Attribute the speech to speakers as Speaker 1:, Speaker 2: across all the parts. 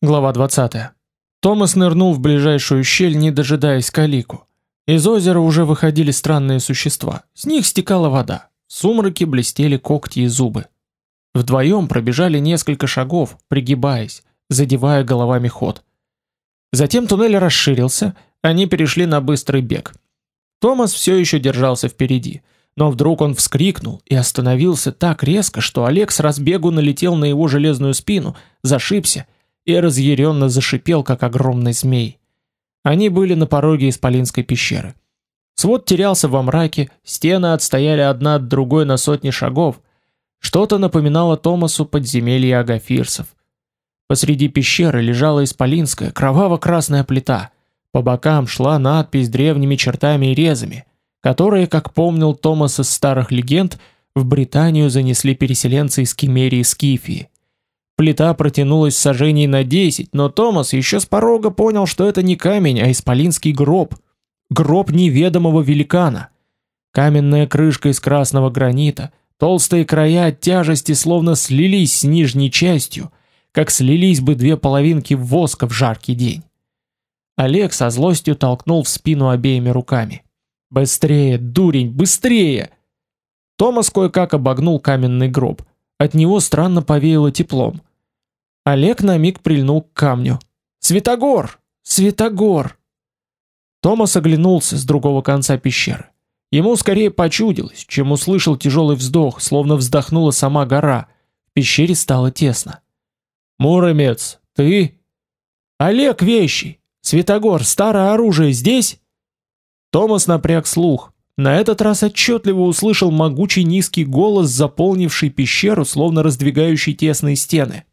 Speaker 1: Глава 20. Томас нырнул в ближайшую щель, не дожидаясь Калику. Из озера уже выходили странные существа. С них стекала вода. В сумраке блестели когти и зубы. Вдвоем пробежали несколько шагов, пригибаясь, задевая головами ход. Затем туннель расширился, они перешли на быстрый бег. Томас все еще держался впереди, но вдруг он вскрикнул и остановился так резко, что Олег с разбегу налетел на его железную спину, зашибся и разъяренно зашипел, как огромный змей. Они были на пороге исполинской пещеры. Свод терялся во мраке, стены отстояли одна от другой на сотни шагов. Что-то напоминало Томасу подземелье агафирцев. Посреди пещеры лежала исполинская кроваво-красная плита. По бокам шла надпись древними чертами и резами, которые, как помнил Томас из старых легенд, в Британию занесли переселенцы из Кимерии Скифии. Плита протянулась сажений на 10, но Томас еще с порога понял, что это не камень, а исполинский гроб. Гроб неведомого великана. Каменная крышка из красного гранита, толстые края от тяжести словно слились с нижней частью, как слились бы две половинки воска в жаркий день. Олег со злостью толкнул в спину обеими руками. «Быстрее, дурень, быстрее!» Томас кое-как обогнул каменный гроб. От него странно повеяло теплом. Олег на миг прильнул к камню. Светогор! Светогор! Томас оглянулся с другого конца пещеры. Ему скорее почудилось, чем услышал тяжелый вздох, словно вздохнула сама гора. В пещере стало тесно. Муромец, ты? Олег Вещий! Светогор, старое оружие здесь? Томас напряг слух. На этот раз отчетливо услышал могучий низкий голос, заполнивший пещеру, словно раздвигающий тесные стены.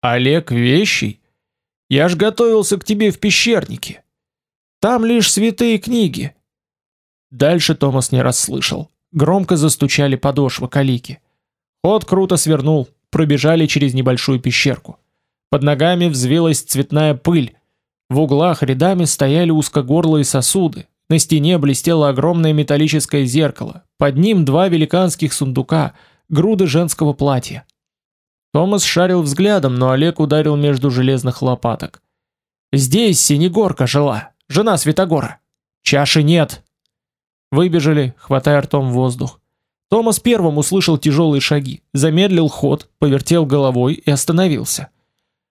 Speaker 1: Олег Вещий? Я ж готовился к тебе в пещернике. Там лишь святые книги. Дальше Томас не расслышал. Громко застучали подошвы калики. Ход круто свернул, пробежали через небольшую пещерку. Под ногами взвилась цветная пыль. В углах рядами стояли узкогорлые сосуды. На стене блестело огромное металлическое зеркало. Под ним два великанских сундука, груды женского платья. Томас шарил взглядом, но Олег ударил между железных лопаток. Здесь Синегорка жила, жена Святогора. Чаши нет. Выбежали, хватая ртом воздух. Томас первым услышал тяжелые шаги, замедлил ход, повертел головой и остановился.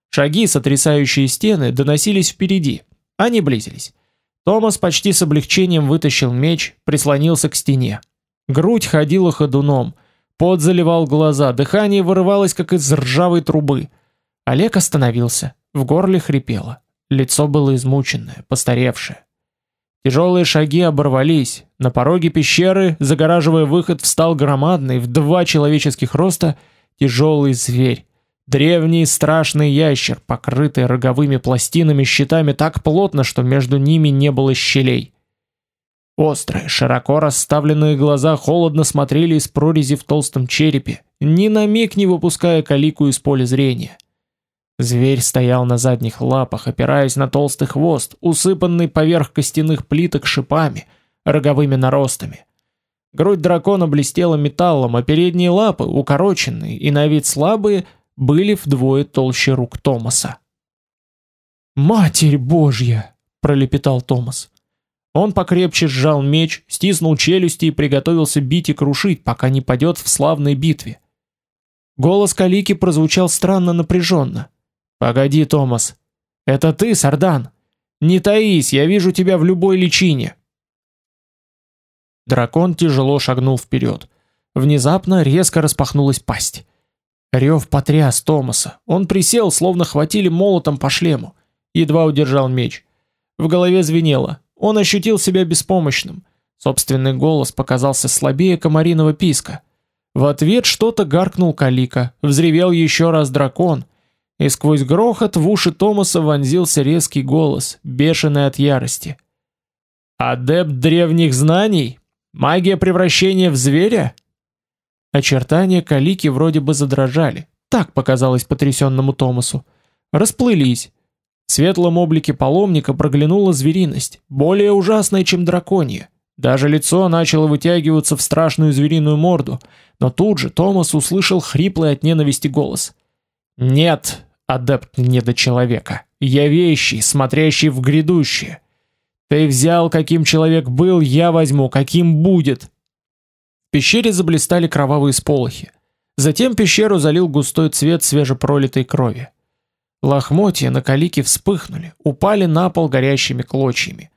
Speaker 1: Шаги, сотрясающие стены, доносились впереди. Они близились. Томас почти с облегчением вытащил меч, прислонился к стене. Грудь ходила ходуном — Пот заливал глаза, дыхание вырывалось, как из ржавой трубы. Олег остановился, в горле хрипело. Лицо было измученное, постаревшее. Тяжелые шаги оборвались. На пороге пещеры, загораживая выход, встал громадный, в два человеческих роста, тяжелый зверь. Древний страшный ящер, покрытый роговыми пластинами щитами так плотно, что между ними не было щелей. Острые, широко расставленные глаза холодно смотрели из прорези в толстом черепе, ни на миг не выпуская калику из поля зрения. Зверь стоял на задних лапах, опираясь на толстый хвост, усыпанный поверх костяных плиток шипами, роговыми наростами. Грудь дракона блестела металлом, а передние лапы, укороченные и на вид слабые, были вдвое толще рук Томаса. «Матерь Божья!» — пролепетал Томас. Он покрепче сжал меч, стиснул челюсти и приготовился бить и крушить, пока не падет в славной битве. Голос Калики прозвучал странно напряженно. «Погоди, Томас. Это ты, Сардан? Не таись, я вижу тебя в любой личине». Дракон тяжело шагнул вперед. Внезапно резко распахнулась пасть. Рев потряс Томаса. Он присел, словно хватили молотом по шлему. Едва удержал меч. В голове звенело. Он ощутил себя беспомощным. Собственный голос показался слабее комариного писка. В ответ что-то гаркнул Калика, взревел еще раз дракон, и сквозь грохот в уши Томаса вонзился резкий голос, бешеный от ярости. «Адепт древних знаний? Магия превращения в зверя?» Очертания Калики вроде бы задрожали, так показалось потрясенному Томасу. Расплылись, в светлом облике паломника проглянула звериность, более ужасная, чем драконья. Даже лицо начало вытягиваться в страшную звериную морду, но тут же Томас услышал хриплый от ненависти голос. «Нет, адепт недочеловека, я вещий, смотрящий в грядущее. Ты взял, каким человек был, я возьму, каким будет. В пещере заблистали кровавые сполохи. Затем пещеру залил густой цвет свежепролитой крови. Лохмотья на калике вспыхнули, упали на пол горящими клочьями.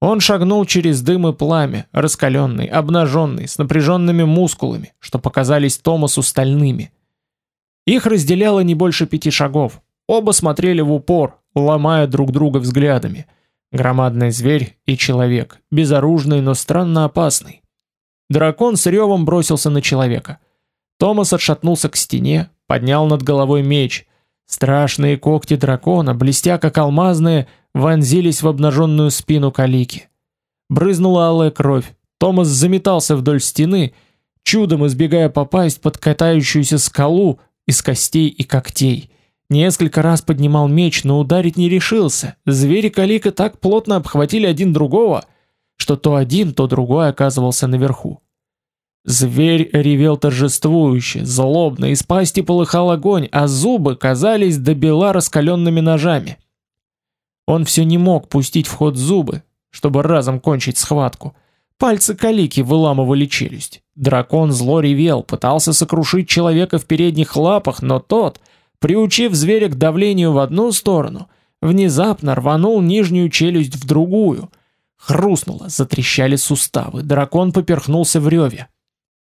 Speaker 1: Он шагнул через дым и пламя, раскаленный, обнаженный, с напряженными мускулами, что показались Томасу стальными. Их разделяло не больше пяти шагов. Оба смотрели в упор, ломая друг друга взглядами. Громадный зверь и человек, безоружный, но странно опасный. Дракон с ревом бросился на человека. Томас отшатнулся к стене, поднял над головой меч. Страшные когти дракона, блестя как алмазные, вонзились в обнаженную спину Калики. Брызнула алая кровь. Томас заметался вдоль стены, чудом избегая попасть под катающуюся скалу из костей и когтей. Несколько раз поднимал меч, но ударить не решился. Звери Калика так плотно обхватили один другого, что то один, то другой оказывался наверху. Зверь ревел торжествующе, злобно, из пасти полыхал огонь, а зубы казались до бела раскаленными ножами. Он все не мог пустить в ход зубы, чтобы разом кончить схватку. Пальцы калики выламывали челюсть. Дракон зло ревел, пытался сокрушить человека в передних лапах, но тот, приучив зверя к давлению в одну сторону, внезапно рванул нижнюю челюсть в другую. Хрустнуло, затрещали суставы, дракон поперхнулся в реве.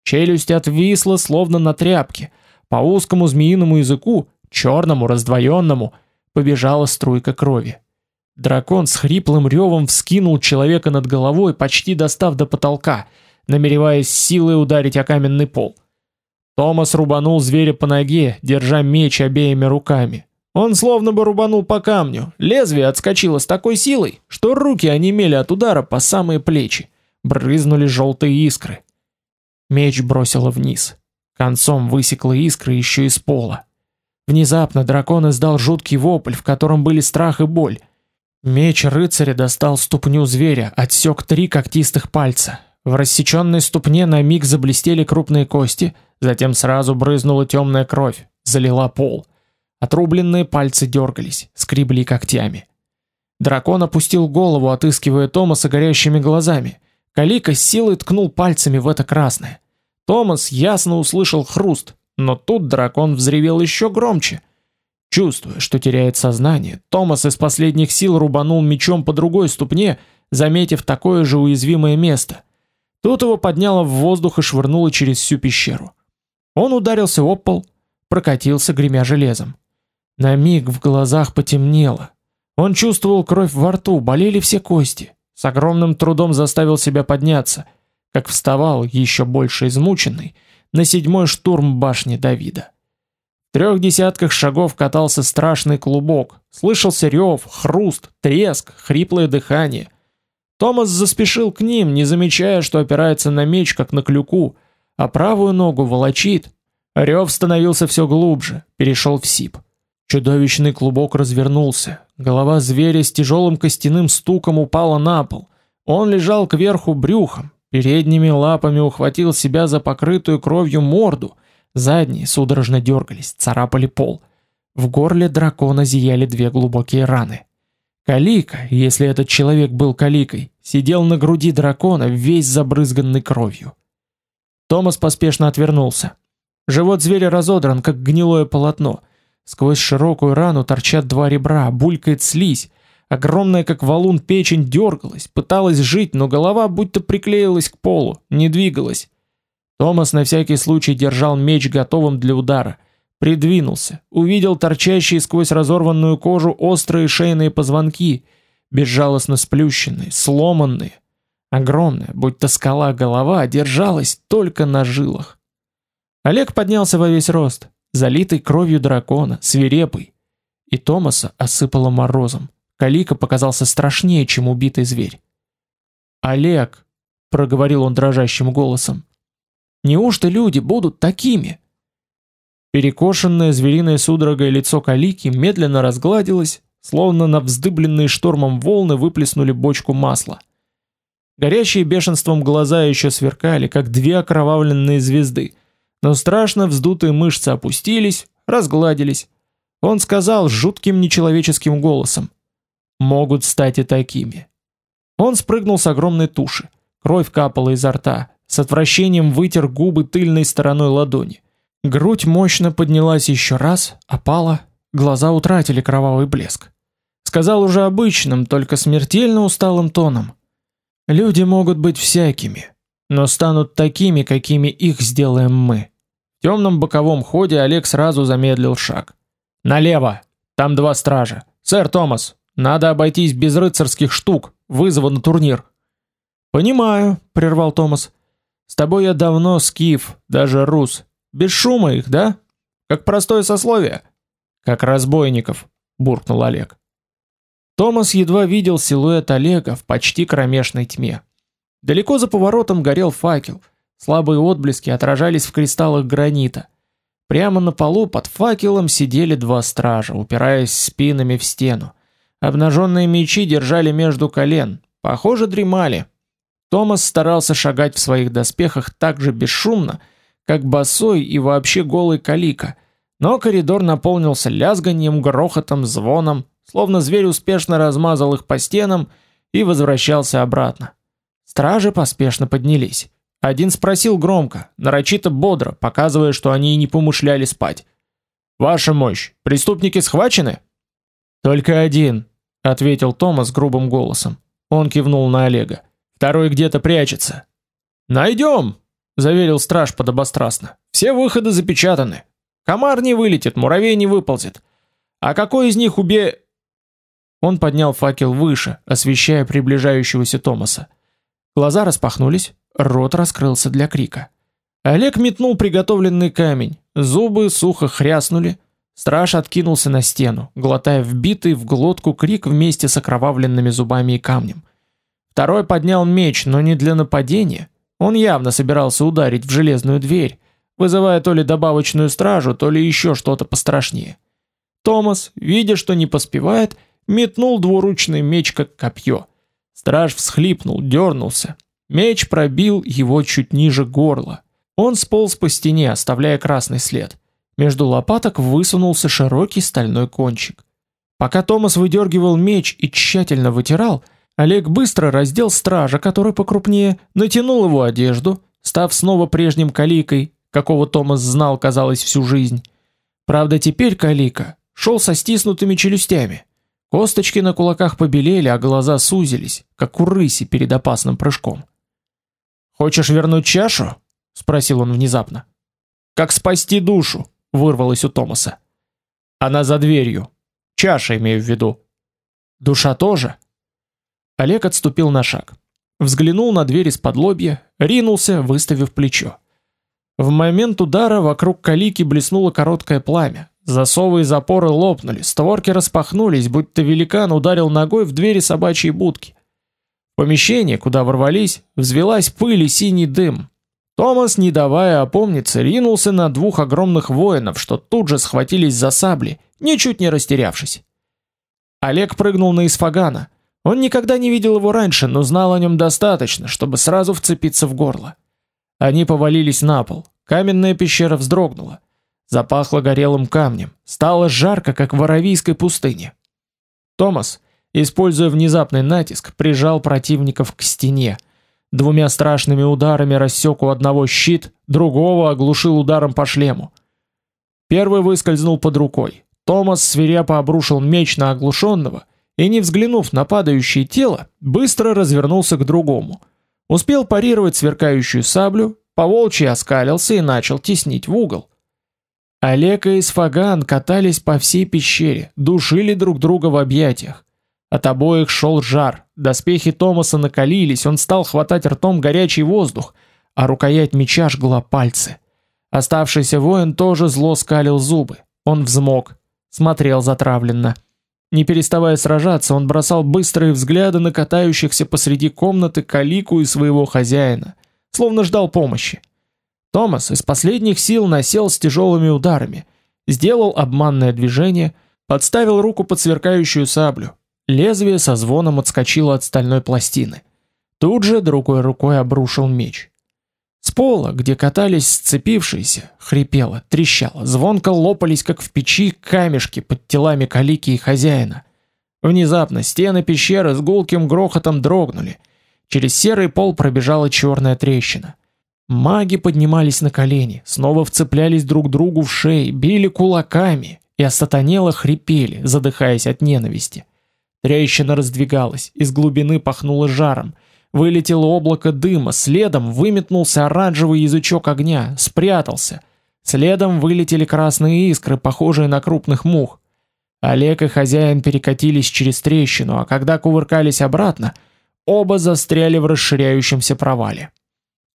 Speaker 1: Челюсть отвисла, словно на тряпке. По узкому змеиному языку, черному, раздвоенному, побежала струйка крови. Дракон с хриплым ревом вскинул человека над головой, почти достав до потолка, намереваясь силой ударить о каменный пол. Томас рубанул зверя по ноге, держа меч обеими руками. Он словно бы рубанул по камню. Лезвие отскочило с такой силой, что руки онемели от удара по самые плечи. Брызнули желтые искры. Меч бросило вниз. Концом высекло искры еще из пола. Внезапно дракон издал жуткий вопль, в котором были страх и боль. Меч рыцаря достал ступню зверя, отсек три когтистых пальца. В рассеченной ступне на миг заблестели крупные кости, затем сразу брызнула темная кровь, залила пол. Отрубленные пальцы дергались, скребли когтями. Дракон опустил голову, отыскивая Томаса горящими глазами. Калика с силой ткнул пальцами в это красное. Томас ясно услышал хруст, но тут дракон взревел еще громче — Чувствуя, что теряет сознание, Томас из последних сил рубанул мечом по другой ступне, заметив такое же уязвимое место. Тут его подняло в воздух и швырнуло через всю пещеру. Он ударился об пол, прокатился, гремя железом. На миг в глазах потемнело. Он чувствовал кровь во рту, болели все кости. С огромным трудом заставил себя подняться, как вставал, еще больше измученный, на седьмой штурм башни Давида трех десятках шагов катался страшный клубок. Слышался рев, хруст, треск, хриплое дыхание. Томас заспешил к ним, не замечая, что опирается на меч, как на клюку, а правую ногу волочит. Рев становился все глубже, перешел в сип. Чудовищный клубок развернулся. Голова зверя с тяжелым костяным стуком упала на пол. Он лежал кверху брюхом, передними лапами ухватил себя за покрытую кровью морду — Задние судорожно дергались, царапали пол. В горле дракона зияли две глубокие раны. Калика, если этот человек был каликой, сидел на груди дракона, весь забрызганный кровью. Томас поспешно отвернулся. Живот зверя разодран, как гнилое полотно. Сквозь широкую рану торчат два ребра, булькает слизь. Огромная, как валун, печень дергалась, пыталась жить, но голова будто приклеилась к полу, не двигалась. Томас на всякий случай держал меч готовым для удара. Придвинулся, увидел торчащие сквозь разорванную кожу острые шейные позвонки, безжалостно сплющенные, сломанные. Огромная, будто скала голова, держалась только на жилах. Олег поднялся во весь рост, залитый кровью дракона, свирепый. И Томаса осыпало морозом. Калика показался страшнее, чем убитый зверь. «Олег!» — проговорил он дрожащим голосом. Неужто люди будут такими? Перекошенное звериной судорогой лицо Калики медленно разгладилось, словно на вздыбленные штормом волны выплеснули бочку масла. Горящие бешенством глаза еще сверкали, как две окровавленные звезды, но страшно вздутые мышцы опустились, разгладились. Он сказал жутким нечеловеческим голосом: "Могут стать и такими". Он спрыгнул с огромной туши. Кровь капала изо рта. С отвращением вытер губы тыльной стороной ладони. Грудь мощно поднялась еще раз, опала, глаза утратили кровавый блеск. Сказал уже обычным, только смертельно усталым тоном: "Люди могут быть всякими, но станут такими, какими их сделаем мы". В темном боковом ходе Олег сразу замедлил шаг. Налево. Там два стража. Сэр Томас, надо обойтись без рыцарских штук, вызова на турнир. Понимаю, прервал Томас. С тобой я давно скиф, даже рус. Без шума их, да? Как простое сословие. Как разбойников, буркнул Олег. Томас едва видел силуэт Олега в почти кромешной тьме. Далеко за поворотом горел факел. Слабые отблески отражались в кристаллах гранита. Прямо на полу под факелом сидели два стража, упираясь спинами в стену. Обнаженные мечи держали между колен, похоже, дремали. Томас старался шагать в своих доспехах так же бесшумно, как босой и вообще голый калика, но коридор наполнился лязганием, грохотом, звоном, словно зверь успешно размазал их по стенам и возвращался обратно. Стражи поспешно поднялись. Один спросил громко, нарочито бодро, показывая, что они и не помышляли спать. «Ваша мощь, преступники схвачены?» «Только один», — ответил Томас грубым голосом. Он кивнул на Олега. «Второй где-то прячется». «Найдем», — заверил страж подобострастно. «Все выходы запечатаны. Комар не вылетит, муравей не выползет. А какой из них убе...» Он поднял факел выше, освещая приближающегося Томаса. Глаза распахнулись, Рот раскрылся для крика. Олег метнул приготовленный камень. Зубы сухо хряснули. Страж откинулся на стену, глотая вбитый в глотку крик вместе с окровавленными зубами и камнем. Второй поднял меч, но не для нападения. Он явно собирался ударить в железную дверь, вызывая то ли добавочную стражу, то ли еще что-то пострашнее. Томас, видя, что не поспевает, метнул двуручный меч как копье. Страж всхлипнул, дернулся, Меч пробил его чуть ниже горла. Он сполз по стене, оставляя красный след. Между лопаток высунулся широкий стальной кончик. Пока Томас выдергивал меч и тщательно вытирал, Олег быстро раздел стража, который покрупнее, натянул его одежду, став снова прежним каликой, какого Томас знал, казалось, всю жизнь. Правда, теперь калика шел со стиснутыми челюстями. Косточки на кулаках побелели, а глаза сузились, как у рыси перед опасным прыжком. Хочешь вернуть чашу? спросил он внезапно. Как спасти душу? вырвалось у Томаса. Она за дверью. Чаша имею в виду. Душа тоже. Олег отступил на шаг. Взглянул на дверь из-под лобья, ринулся, выставив плечо. В момент удара вокруг калики блеснуло короткое пламя. Засовы и запоры лопнули, створки распахнулись, будто великан ударил ногой в двери собачьей будки помещение, куда ворвались, взвелась пыль и синий дым. Томас, не давая опомниться, ринулся на двух огромных воинов, что тут же схватились за сабли, ничуть не растерявшись. Олег прыгнул на Исфагана. Он никогда не видел его раньше, но знал о нем достаточно, чтобы сразу вцепиться в горло. Они повалились на пол. Каменная пещера вздрогнула. Запахло горелым камнем. Стало жарко, как в Аравийской пустыне. Томас, используя внезапный натиск, прижал противников к стене. Двумя страшными ударами рассек у одного щит, другого оглушил ударом по шлему. Первый выскользнул под рукой. Томас свирепо обрушил меч на оглушенного и, не взглянув на падающее тело, быстро развернулся к другому. Успел парировать сверкающую саблю, поволчьи оскалился и начал теснить в угол. Олег и Исфаган катались по всей пещере, душили друг друга в объятиях. От обоих шел жар, доспехи Томаса накалились, он стал хватать ртом горячий воздух, а рукоять меча жгла пальцы. Оставшийся воин тоже зло скалил зубы. Он взмок, смотрел затравленно. Не переставая сражаться, он бросал быстрые взгляды на катающихся посреди комнаты калику и своего хозяина, словно ждал помощи. Томас из последних сил насел с тяжелыми ударами, сделал обманное движение, подставил руку под сверкающую саблю, Лезвие со звоном отскочило от стальной пластины. Тут же другой рукой обрушил меч. С пола, где катались сцепившиеся, хрипело, трещало, звонко лопались, как в печи, камешки под телами калики и хозяина. Внезапно стены пещеры с гулким грохотом дрогнули. Через серый пол пробежала черная трещина. Маги поднимались на колени, снова вцеплялись друг другу в шеи, били кулаками и осатанело хрипели, задыхаясь от ненависти. Трещина раздвигалась, из глубины пахнуло жаром. Вылетело облако дыма, следом выметнулся оранжевый язычок огня, спрятался. Следом вылетели красные искры, похожие на крупных мух. Олег и хозяин перекатились через трещину, а когда кувыркались обратно, оба застряли в расширяющемся провале.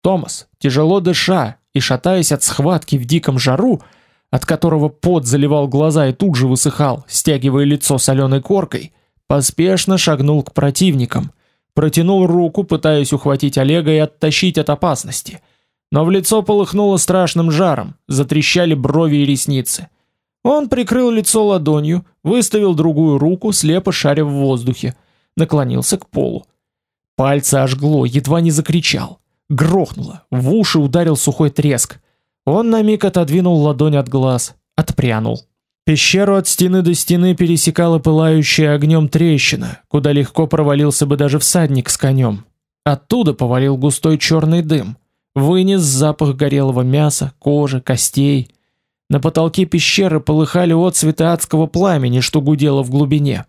Speaker 1: Томас, тяжело дыша и шатаясь от схватки в диком жару, от которого пот заливал глаза и тут же высыхал, стягивая лицо соленой коркой, поспешно шагнул к противникам, протянул руку, пытаясь ухватить Олега и оттащить от опасности. Но в лицо полыхнуло страшным жаром, затрещали брови и ресницы. Он прикрыл лицо ладонью, выставил другую руку, слепо шаря в воздухе, наклонился к полу. Пальцы ожгло, едва не закричал. Грохнуло, в уши ударил сухой треск. Он на миг отодвинул ладонь от глаз, отпрянул. Пещеру от стены до стены пересекала пылающая огнем трещина, куда легко провалился бы даже всадник с конем. Оттуда повалил густой черный дым, вынес запах горелого мяса, кожи, костей. На потолке пещеры полыхали отцветы адского пламени, что гудело в глубине.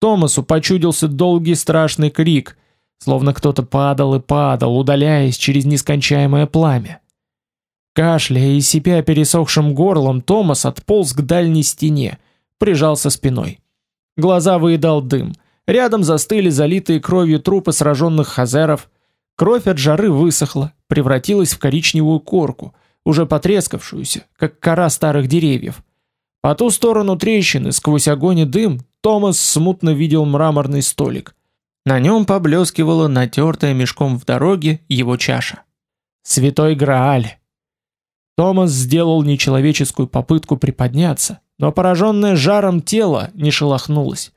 Speaker 1: Томасу почудился долгий страшный крик, словно кто-то падал и падал, удаляясь через нескончаемое пламя. Кашляя и сипя пересохшим горлом, Томас отполз к дальней стене, прижался спиной. Глаза выедал дым. Рядом застыли залитые кровью трупы сраженных хазеров. Кровь от жары высохла, превратилась в коричневую корку, уже потрескавшуюся, как кора старых деревьев. По ту сторону трещины, сквозь огонь и дым, Томас смутно видел мраморный столик. На нем поблескивала натертая мешком в дороге его чаша. Святой Грааль. Томас сделал нечеловеческую попытку приподняться, но пораженное жаром тело не шелохнулось.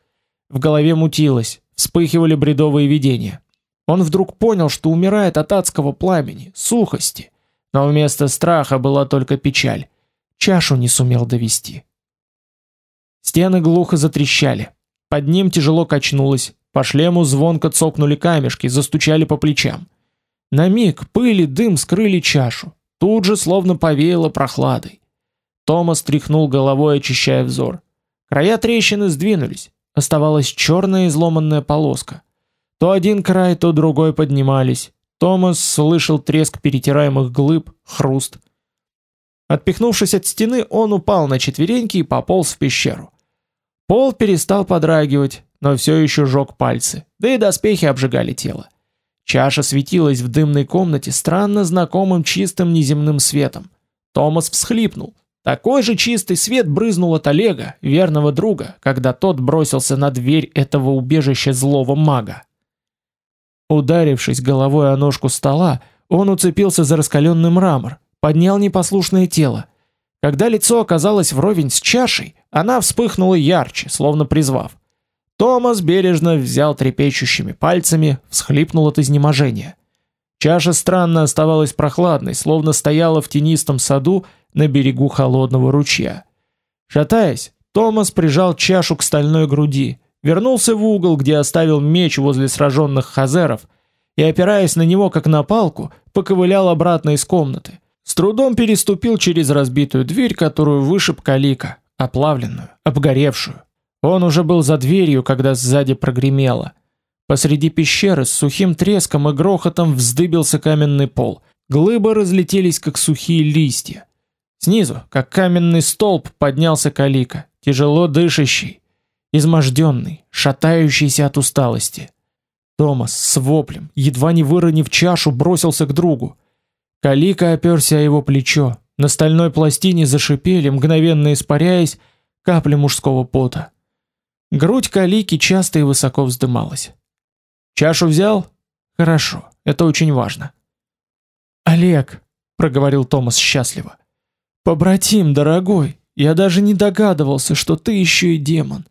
Speaker 1: В голове мутилось, вспыхивали бредовые видения. Он вдруг понял, что умирает от адского пламени, сухости, но вместо страха была только печаль. Чашу не сумел довести. Стены глухо затрещали. Под ним тяжело качнулось, по шлему звонко цокнули камешки, застучали по плечам. На миг пыль и дым скрыли чашу. Тут же словно повеяло прохладой. Томас тряхнул головой, очищая взор. Края трещины сдвинулись. Оставалась черная изломанная полоска. То один край, то другой поднимались. Томас слышал треск перетираемых глыб, хруст. Отпихнувшись от стены, он упал на четвереньки и пополз в пещеру. Пол перестал подрагивать, но все еще жег пальцы, да и доспехи обжигали тело. Чаша светилась в дымной комнате странно знакомым чистым неземным светом. Томас всхлипнул. Такой же чистый свет брызнул от Олега, верного друга, когда тот бросился на дверь этого убежища злого мага. Ударившись головой о ножку стола, он уцепился за раскаленный мрамор, поднял непослушное тело. Когда лицо оказалось вровень с чашей, она вспыхнула ярче, словно призвав. Томас бережно взял трепещущими пальцами, всхлипнул от изнеможения. Чаша странно оставалась прохладной, словно стояла в тенистом саду на берегу холодного ручья. Шатаясь, Томас прижал чашу к стальной груди, вернулся в угол, где оставил меч возле сраженных хазеров, и опираясь на него как на палку, поковылял обратно из комнаты. С трудом переступил через разбитую дверь, которую вышиб калика, оплавленную, обгоревшую. Он уже был за дверью, когда сзади прогремело. Посреди пещеры с сухим треском и грохотом вздыбился каменный пол. Глыбы разлетелись, как сухие листья. Снизу, как каменный столб, поднялся Калика, тяжело дышащий, изможденный, шатающийся от усталости. Томас с воплем, едва не выронив чашу, бросился к другу. Калика оперся о его плечо. На стальной пластине зашипели, мгновенно испаряясь, капли мужского пота. Грудь Калики часто и высоко вздымалась. Чашу взял? Хорошо, это очень важно. Олег, проговорил Томас счастливо. Побратим, дорогой, я даже не догадывался, что ты еще и демон.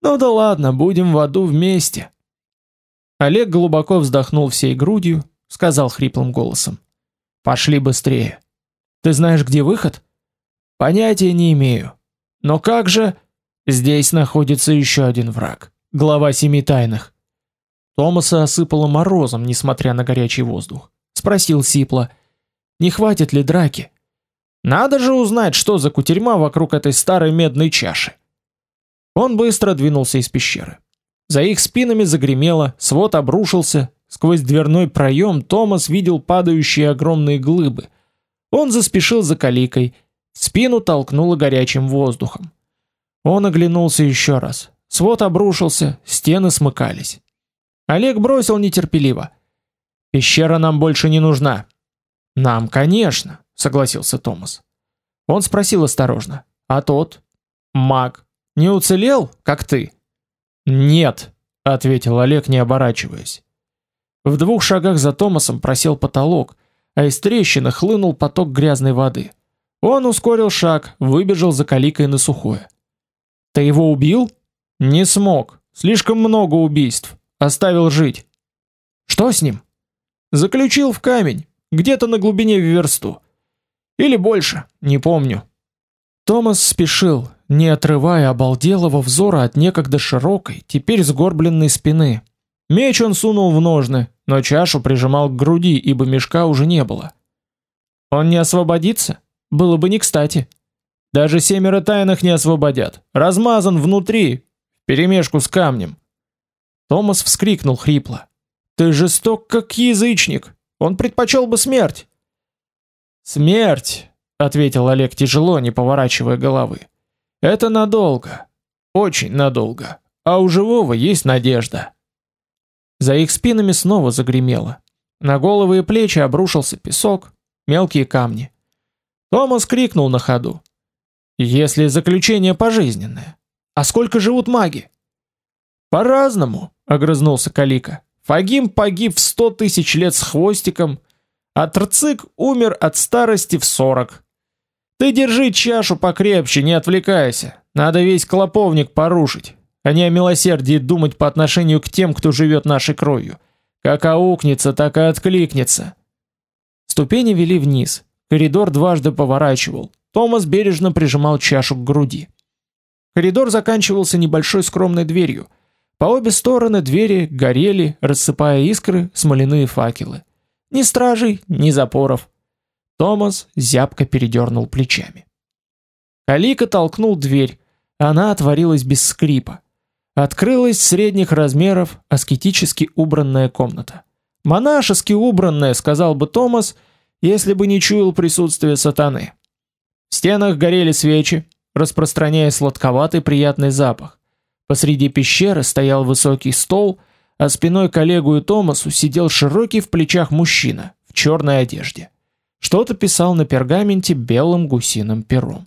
Speaker 1: Ну да ладно, будем в аду вместе. Олег глубоко вздохнул всей грудью, сказал хриплым голосом: Пошли быстрее. Ты знаешь, где выход? Понятия не имею. Но как же здесь находится еще один враг, глава семи тайных. Томаса осыпало морозом, несмотря на горячий воздух. Спросил Сипла: "Не хватит ли драки?" Надо же узнать, что за кутерьма вокруг этой старой медной чаши. Он быстро двинулся из пещеры. За их спинами загремело, свод обрушился, сквозь дверной проем Томас видел падающие огромные глыбы. Он заспешил за каликой, спину толкнуло горячим воздухом. Он оглянулся еще раз. Свод обрушился, стены смыкались. Олег бросил нетерпеливо: "Пещера нам больше не нужна". "Нам, конечно", согласился Томас. Он спросил осторожно: "А тот маг не уцелел, как ты?" "Нет", ответил Олег, не оборачиваясь. В двух шагах за Томасом просел потолок, а из трещины хлынул поток грязной воды. Он ускорил шаг, выбежал за каликой на сухое. "Ты его убил?" "Не смог. Слишком много убийств. Оставил жить". "Что с ним?" "Заключил в камень, где-то на глубине версту. Или больше, не помню. Томас спешил, не отрывая обалделого взора от некогда широкой, теперь сгорбленной спины. Меч он сунул в ножны, но чашу прижимал к груди, ибо мешка уже не было. Он не освободится? Было бы не кстати. Даже семеро тайных не освободят. Размазан внутри, вперемешку с камнем. Томас вскрикнул хрипло: "Ты жесток, как язычник. Он предпочел бы смерть". Смерть, ответил Олег тяжело, не поворачивая головы. Это надолго. Очень надолго. А у живого есть надежда. За их спинами снова загремело. На головы и плечи обрушился песок, мелкие камни. Томас крикнул на ходу: "Если заключение пожизненное, а сколько живут маги?" "По-разному", огрызнулся Калика. "Фагим погиб в сто тысяч лет с хвостиком, а Трцик умер от старости в сорок. Ты держи чашу покрепче, не отвлекайся. Надо весь клоповник порушить, а не о милосердии думать по отношению к тем, кто живет нашей кровью. Как аукнется, так и откликнется. Ступени вели вниз. Коридор дважды поворачивал. Томас бережно прижимал чашу к груди. Коридор заканчивался небольшой скромной дверью. По обе стороны двери горели, рассыпая искры, смоляные факелы. Ни стражей, ни запоров. Томас зябко передернул плечами. Калика толкнул дверь. Она отворилась без скрипа. Открылась средних размеров аскетически убранная комната. Монашески убранная, сказал бы Томас, если бы не чуял присутствие сатаны. В стенах горели свечи, распространяя сладковатый приятный запах. Посреди пещеры стоял высокий стол, а спиной к Олегу и Томасу сидел широкий в плечах мужчина в черной одежде. Что-то писал на пергаменте белым гусиным пером.